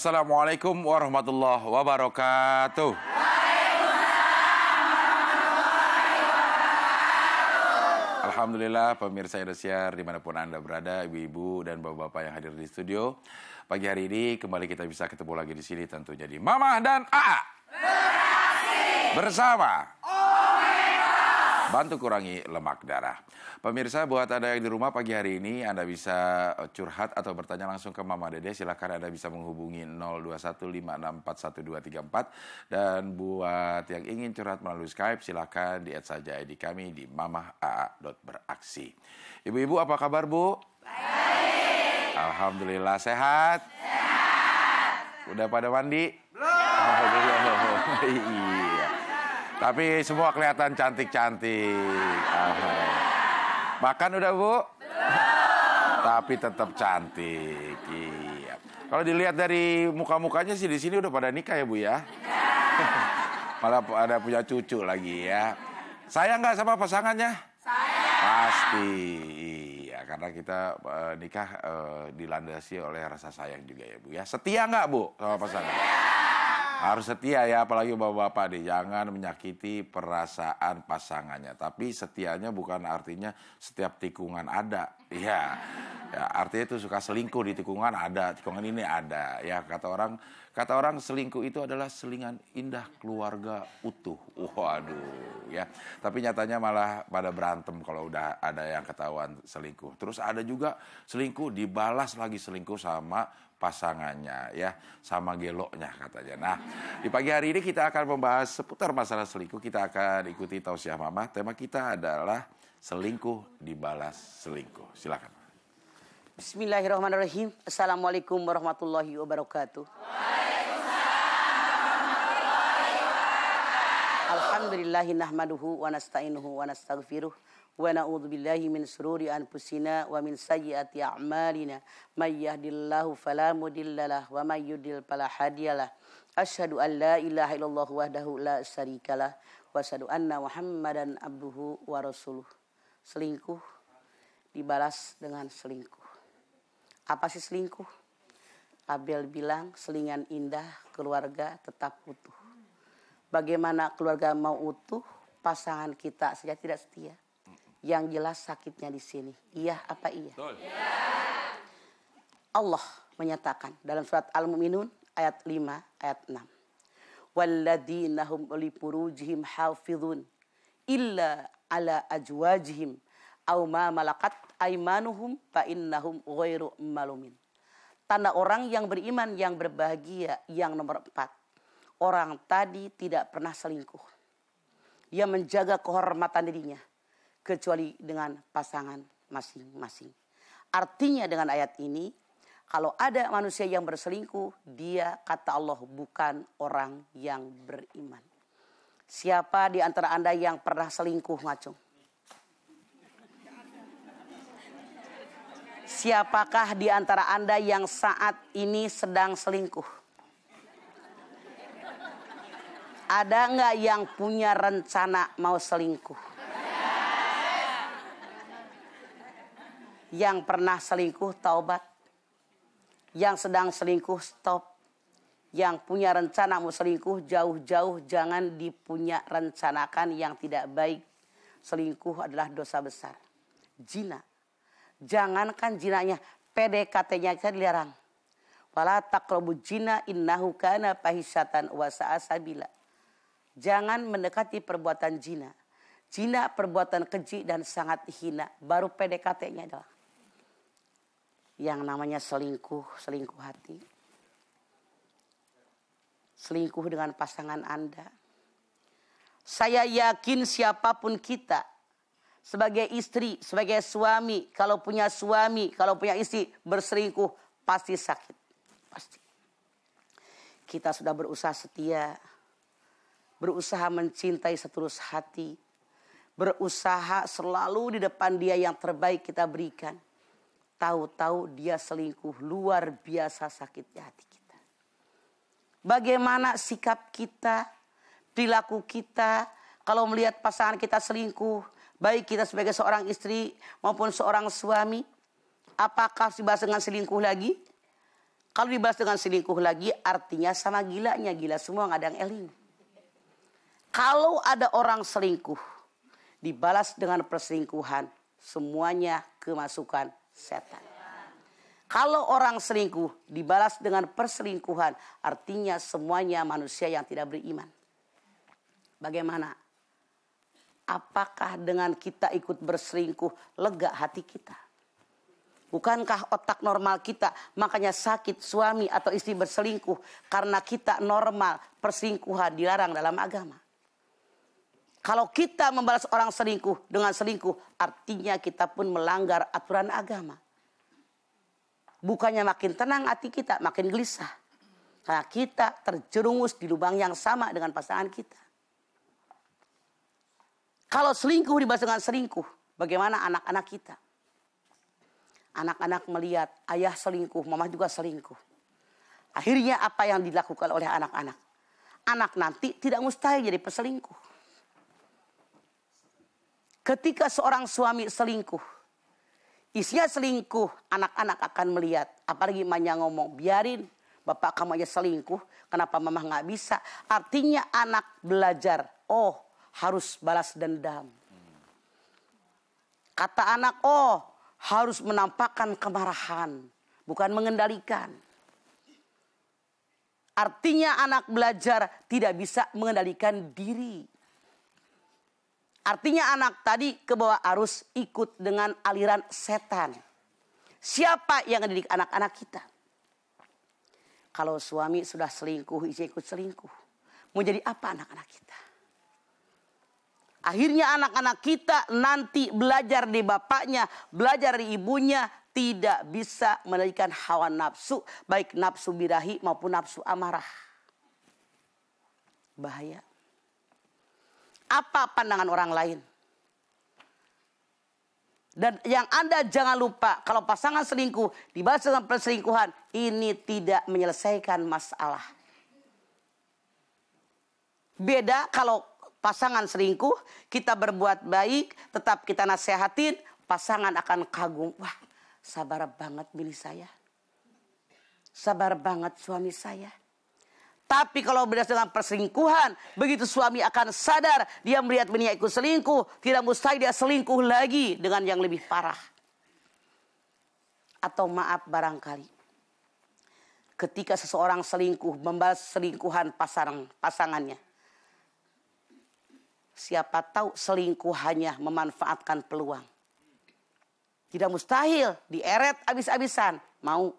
Assalamualaikum warahmatullahi wabarakatuh. Alhamdulillah pemirsa Indosiar di mana pun Anda berada, ibu-ibu dan bapak-bapak yang hadir di studio. Pagi hari ini kembali kita bisa ketemu lagi di sini tentunya di Mama dan AA. Bersama. Bantu kurangi lemak darah. Pemirsa buat Anda yang di rumah pagi hari ini Anda bisa eh, curhat atau bertanya langsung ke Mama Dede. Silakan Anda bisa menghubungi 0215641234 dan buat yang ingin curhat melalui Skype silakan di add saja ID kami di mamah.aa.beraksi. Ibu-ibu apa kabar, Bu? Baik. Alhamdulillah sehat. Sehat. Udah pada mandi? Belum. Alhamdulillah. iya. Tapi semua kelihatan cantik-cantik. Makan udah Bu? Belum. Tapi tetap cantik. Iya. Kalau dilihat dari muka-mukanya sih di sini udah pada nikah ya Bu ya. Malah ada punya cucu lagi ya. Saya nggak sama pasangannya? Saya. Pasti. Iya, karena kita uh, nikah uh, dilandasi oleh rasa sayang juga ya Bu ya. Setia nggak Bu sama pasangan? Setia. Harus setia ya, apalagi bapak-bapak deh. Jangan menyakiti perasaan pasangannya. Tapi setianya bukan artinya setiap tikungan ada. Iya. Ya, artinya itu suka selingkuh di tikungan ada, tikungan ini ada. Ya, kata orang kata orang selingkuh itu adalah selingan indah keluarga utuh. Waduh, ya. Tapi nyatanya malah pada berantem kalau udah ada yang ketahuan selingkuh. Terus ada juga selingkuh dibalas lagi selingkuh sama pasangannya ya sama geloknya katanya. Nah di pagi hari ini kita akan membahas seputar masalah selingkuh. Kita akan ikuti tausiah mama. Tema kita adalah selingkuh dibalas selingkuh. Silakan. Bismillahirrahmanirrahim. Assalamualaikum warahmatullahi wabarakatuh. Alhamdulillahi nahmaduhu wa nasta'inuhu wa nastaghfiruh wa na'udzu billahi min sururi anfusina wa min sayyiati a'malina. May yahdihillahu fala mudhillalah wa may yudlil fala hadiyalah asyhadu an la ilaha illallah wahdahu la syarikalah wa asyhadu anna muhammadan abduhu wa rasuluh. Selingkuh dibalas dengan selingkuh. Apa sih selingkuh? Abel bilang selingan indah keluarga tetap utuh bagaimana keluarga mau utuh pasangan kita saja tidak setia yang jelas sakitnya di sini. Iya apa iya? Allah menyatakan dalam surat Al-Mu'minun ayat 5 ayat 6. Walladzina hum li furujihim hafizun illa ala ajwajihim aw ma malakat aimanuhum fa innahum ghairu malumin. Tanda orang yang beriman yang berbahagia yang nomor empat. Orang tadi tidak pernah selingkuh. Ia menjaga kehormatan dirinya kecuali dengan pasangan masing-masing. Artinya dengan ayat ini, kalau ada manusia yang berselingkuh, dia kata Allah bukan orang yang beriman. Siapa di antara Anda yang pernah selingkuh, ngacung? Siapakah di antara Anda yang saat ini sedang selingkuh? Ada nggak yang punya rencana mau selingkuh? Yang pernah selingkuh taubat. Yang sedang selingkuh stop. Yang punya rencana mau selingkuh jauh-jauh jangan dipunya rencanakan yang tidak baik. Selingkuh adalah dosa besar. Jina. Jangankan jinanya, PDKT-nya kita dilarang. Wala taqrabu jina innahu kana pahisatan wa. Jangan mendekati perbuatan jina. Jina perbuatan keji dan sangat hina. Baru PDKT-nya adalah yang namanya selingkuh, selingkuh hati. Selingkuh dengan pasangan Anda. Saya yakin siapa pun kita sebagai istri, sebagai suami, kalau punya suami, kalau punya istri berselingkuh pasti sakit. Pasti. Kita sudah berusaha setia, berusaha mencintai setulus hati, berusaha selalu di depan dia yang terbaik kita berikan Tahu-tahu dia selingkuh luar biasa sakitnya hati kita. Bagaimana sikap kita, perilaku kita kalau melihat pasangan kita selingkuh, baik kita sebagai seorang istri maupun seorang suami, apakah dibahas dengan selingkuh lagi? Kalau dibalas dengan selingkuh lagi artinya sama gilanya. Gila semua nggak ada yang eling. Kalau ada orang selingkuh dibalas dengan perselingkuhan, semuanya kemasukan setan. Kalau orang selingkuh dibalas dengan perselingkuhan, artinya semuanya manusia yang tidak beriman. Bagaimana? Apakah dengan kita ikut berselingkuh lega hati kita? Bukankah otak normal kita makanya sakit suami atau istri berselingkuh karena kita normal perselingkuhan dilarang dalam agama. Kalau kita membalas orang selingkuh dengan selingkuh artinya kita pun melanggar aturan agama. Bukannya makin tenang hati kita, makin gelisah. Karena kita terjerumus di lubang yang sama dengan pasangan kita. Kalau selingkuh dibalas dengan selingkuh, bagaimana anak-anak kita? Anak-anak melihat ayah selingkuh, mama juga selingkuh. Akhirnya apa yang dilakukan oleh anak-anak? Anak nanti tidak mustahil jadi peselingkuh. Ketika seorang suami selingkuh, isinya selingkuh, anak-anak akan melihat. Apalagi emaknya ngomong, biarin bapak kamu aja selingkuh, kenapa mama nggak bisa? Artinya anak belajar, oh harus balas dendam. Kata anak, oh harus menampakkan kemarahan, bukan mengendalikan. Artinya anak belajar tidak bisa mengendalikan diri. Artinya anak tadi ke bawah arus ikut dengan aliran setan. Siapa yang mendidik anak-anak kita? Kalau suami sudah selingkuh, istri ikut selingkuh. Mau jadi apa anak-anak kita? Akhirnya anak-anak kita nanti belajar di bapaknya, belajar di ibunya, tidak bisa menarikan hawa nafsu, baik nafsu birahi maupun nafsu amarah. Bahaya. Apa pandangan orang lain? Dan yang Anda jangan lupa, kalau pasangan selingkuh dibahas dengan perselingkuhan, ini tidak menyelesaikan masalah. Beda kalau pasangan selingkuh, kita berbuat baik, tetap kita nasehatin, pasangan akan kagum. Wah, sabar banget bini saya. Sabar banget suami saya. Tapi kalau berdasarkan perselingkuhan, begitu suami akan sadar dia melihat bininya ikut selingkuh, tidak mustahil dia selingkuh lagi dengan yang lebih parah. Atau maaf barangkali, ketika seseorang selingkuh membalas selingkuhan pasangan pasangannya, Siapa tahu selingkuhannya memanfaatkan peluang. Tidak mustahil dieret habis-habisan. Mau.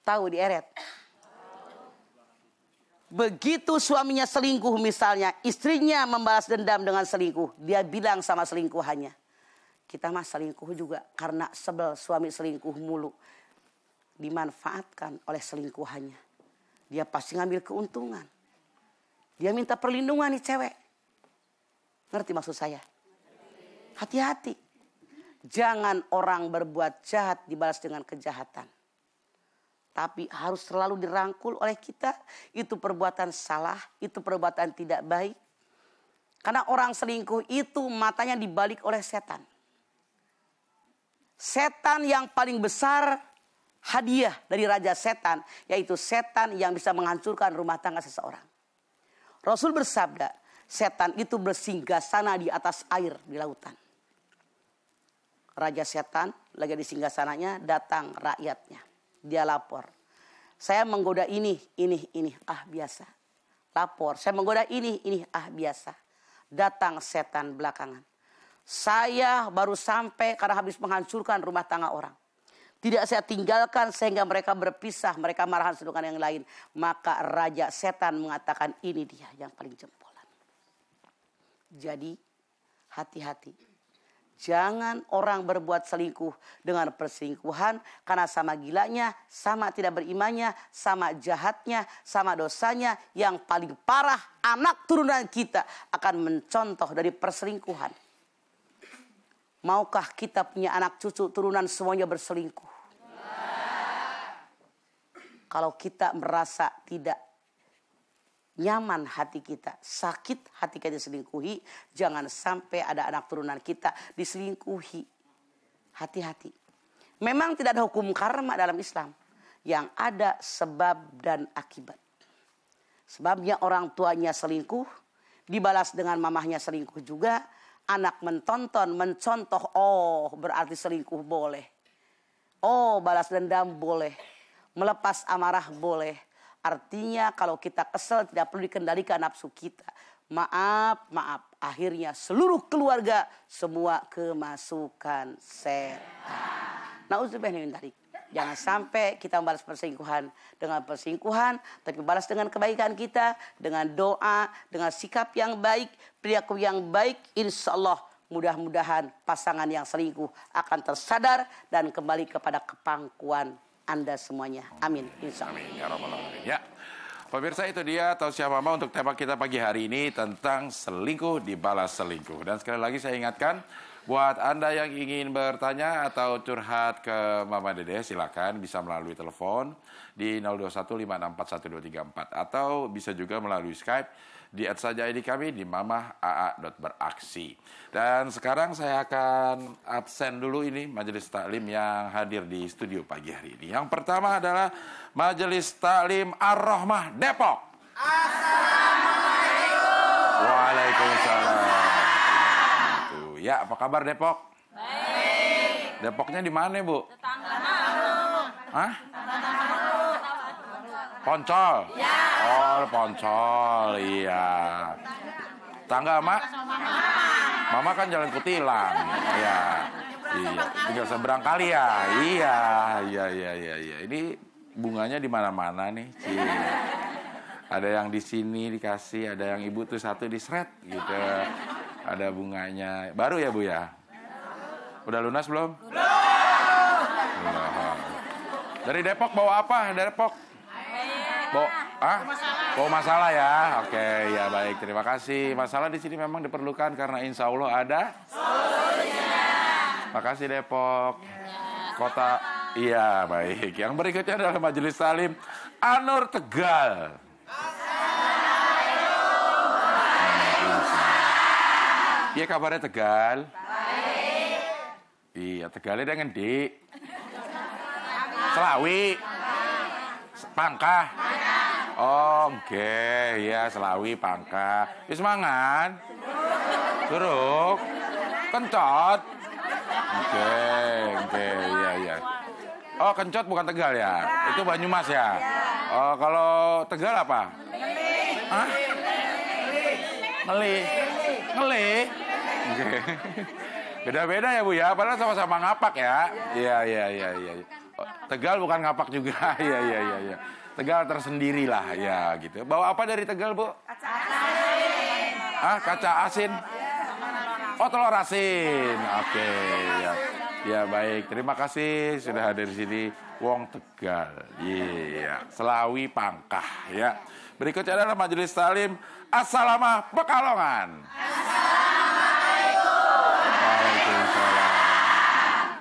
Tahu dieret. Begitu suaminya selingkuh misalnya, istrinya membalas dendam dengan selingkuh. Dia bilang sama selingkuhannya. Kita mah selingkuh juga karena sebel suami selingkuh mulu. Dimanfaatkan oleh selingkuhannya. Dia pasti ngambil keuntungan. Dia minta perlindungan nih cewek. Ngerti maksud saya? Hati-hati. Jangan orang berbuat jahat dibalas dengan kejahatan. Tapi harus selalu dirangkul oleh kita. Itu perbuatan salah, itu perbuatan tidak baik. Karena orang selingkuh itu matanya dibalik oleh setan. Setan yang paling besar hadiah dari raja setan. Yaitu setan yang bisa menghancurkan rumah tangga seseorang. Rasul bersabda, setan itu bersinggah sana di atas air di lautan. Raja setan lagi di singgah sananya datang rakyatnya. Dia lapor. Saya menggoda ini, ini, ini. Ah biasa. Lapor. Saya menggoda ini, ini. Ah biasa. Datang setan belakangan. Saya baru sampai karena habis menghancurkan rumah tangga orang. Tidak saya tinggalkan sehingga mereka berpisah, mereka marahan satu dengan yang lain. Maka raja setan mengatakan ini dia yang paling jempolan. Jadi hati-hati. Jangan orang berbuat selingkuh dengan perselingkuhan karena sama gilanya, sama tidak berimannya, sama jahatnya, sama dosanya. Yang paling parah anak turunan kita akan mencontoh dari perselingkuhan. Maukah kita punya anak cucu turunan semuanya berselingkuh? Kalau kita merasa tidak nyaman hati kita, sakit hati kita diselingkuhi, jangan sampai ada anak turunan kita diselingkuhi. Hati-hati. Memang tidak ada hukum karma dalam Islam. Yang ada sebab dan akibat. Sebabnya orang tuanya selingkuh, dibalas dengan mamahnya selingkuh juga. Anak mentonton, mencontoh, oh berarti selingkuh boleh. Oh balas dendam boleh. Melepas amarah boleh. Artinya kalau kita kesel tidak perlu dikendalikan nafsu kita. Maaf, maaf. Akhirnya seluruh keluarga semua kemasukan setan. Nauzubillah min dzalik. Jangan sampai kita membalas perselingkuhan dengan perselingkuhan, tapi balas dengan kebaikan kita, dengan doa, dengan sikap yang baik, perilaku yang baik, insya Allah mudah-mudahan pasangan yang selingkuh akan tersadar dan kembali kepada kepangkuan Anda semuanya. Amin. Insya Allah. Amin. Ya Rabbal Alamin. Ya. Pemirsa itu dia tausiah mama untuk tema kita pagi hari ini tentang selingkuh dibalas selingkuh. Dan sekali lagi saya ingatkan, Buat Anda yang ingin bertanya atau curhat ke Mama Dede, silakan bisa melalui telepon di 0215641234 atau bisa juga melalui Skype di add saja ID kami di mamah.aa.beraksi. Dan sekarang saya akan absen dulu ini majelis taklim yang hadir di studio pagi hari ini. Yang pertama adalah Majelis Taklim Ar-Rahmah Depok. Assalamualaikum. Waalaikumsalam. Ya, apa kabar Depok? Baik. Depoknya di mana, Bu? Tetangga Hah? Poncol? Ya. Oh, Poncol, iya. Tangga Mak? Mama kan jalan Kutilang. Iya. Iya, tinggal seberang kali ya. Iya, iya, iya, iya, iya. Ini bunganya di mana-mana nih. Cie. Ada yang di sini dikasih, ada yang ibu tuh satu di seret gitu ada bunganya. Baru ya Bu ya? Udah lunas belum? Belum. Dari Depok bawa apa? Dari Depok? Bawa ah? Bawa masalah ya. Oke, ya baik. Terima kasih. Masalah di sini memang diperlukan karena insya Allah ada Makasih Depok. Kota Iya, baik. Yang berikutnya adalah Majelis Salim Anur Tegal. Iya kabarnya Tegal? Baik. Iya Tegalnya dengan di Selawi. Pangkah. Oh, ya Selawi Pangkah. Wis mangan? Kencot. Oke, oke, okay. iya iya. Oh, kencot bukan Tegal ya? Itu Banyumas ya? Oh, kalau Tegal apa? Hah? Ngeli. Ngeli. Oke. Beda-beda ya Bu ya, padahal sama-sama ngapak ya. Iya, iya, iya, iya. Tegal bukan ngapak juga. Iya, iya, iya, iya. Tegal tersendiri lah, ya gitu. Bawa apa dari Tegal, Bu? Kaca asin. Ah, kaca asin. Oh, telur asin. Oke, ya. Ya, baik. Terima kasih sudah hadir di sini. Wong Tegal. Iya, Selawi Pangkah, ya. Berikutnya adalah Majelis Talim Assalamualaikum Pekalongan.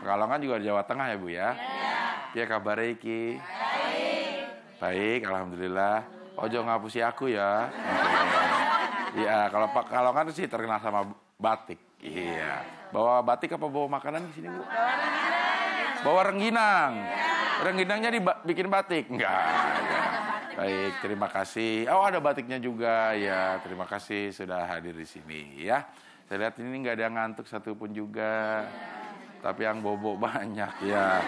Pekalongan juga di Jawa Tengah ya Bu ya? Iya. Ya kabar iki? Baik. Baik, Alhamdulillah. Ojo ngapusi aku ya. Iya, kalau Pekalongan sih terkenal sama batik. Iya. Bawa batik apa bawa makanan di sini Bu? Bawa rengginang. Rengginangnya dibikin batik? Enggak. enggak. Baik, terima kasih. Oh, ada batiknya juga ya. Terima kasih sudah hadir di sini ya. Saya lihat ini nggak ada yang ngantuk satupun juga tapi yang bobo banyak ya.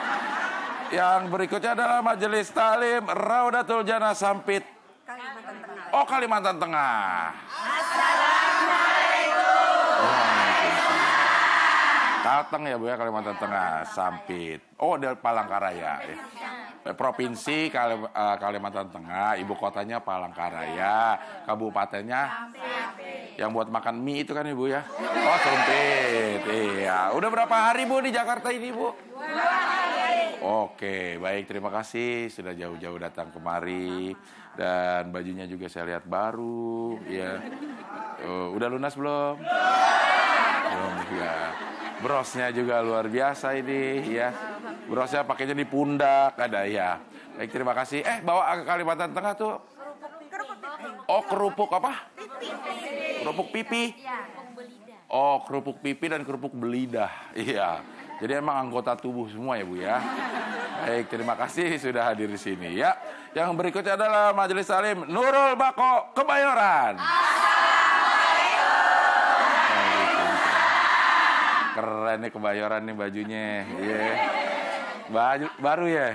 Yang berikutnya adalah Majelis Talim Raudatul Jannah Sampit. Kalimantan Tengah. Oh, Kalimantan Tengah. Datang ya Bu ya Kalimantan Tengah, Sampit. Oh, dari Palangkaraya. Eh, Provinsi eh, Kalimantan Tengah, ibu kotanya Palangkaraya, kabupatennya yang buat makan mie itu kan Ibu ya? Oh, Sumpit. Iya. Udah berapa hari Bu di Jakarta ini, Bu? Oke, baik. Terima kasih sudah jauh-jauh datang kemari dan bajunya juga saya lihat baru, ya. Uh, udah lunas belum? Belum ya. Brosnya juga luar biasa ini, ya. Brosnya pakainya di pundak, ada ya. Baik, terima kasih. Eh, bawa ke Kalimantan Tengah tuh. Oh, kerupuk apa? Kerupuk pipi? Oh, kerupuk pipi dan kerupuk belidah. Iya. Jadi emang anggota tubuh semua ya Bu ya. Baik, terima kasih sudah hadir di sini ya. Yang berikutnya adalah Majelis Salim Nurul Bako Kebayoran. Keren nih kebayoran nih bajunya. Iya. Baju baru ya?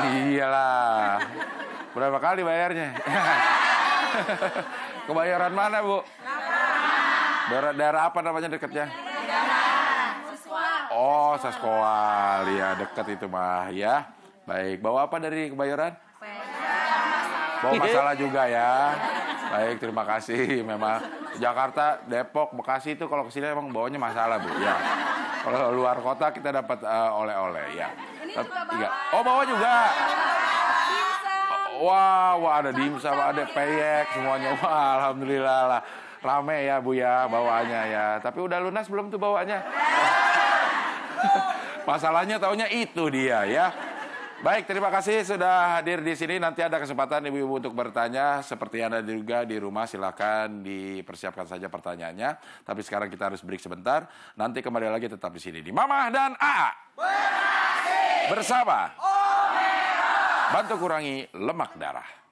Iyalah. Berapa kali bayarnya? kebayoran mana, Bu? Daerah, daerah apa namanya dekatnya? Oh, Saskoal. Ya, dekat itu mah ya. Baik, bawa apa dari kebayoran? Bawa masalah juga ya. Baik, terima kasih. Memang Jakarta, Depok, Bekasi itu kalau ke sini emang bawanya masalah, Bu. Ya. Kalau luar kota kita dapat uh, oleh-oleh, ya. Tiga. Oh, bawa juga. Wah, wah ada dimsum, ada peyek semuanya. Wah, alhamdulillah lah. Rame ya, Bu ya, bawaannya ya. Tapi udah lunas belum tuh bawaannya? Masalahnya taunya itu dia ya. Baik, terima kasih sudah hadir di sini. Nanti ada kesempatan ibu-ibu untuk bertanya. Seperti Anda juga di rumah, silakan dipersiapkan saja pertanyaannya. Tapi sekarang kita harus break sebentar. Nanti kembali lagi tetap di sini di Mama dan A. Bersama. Bantu kurangi lemak darah.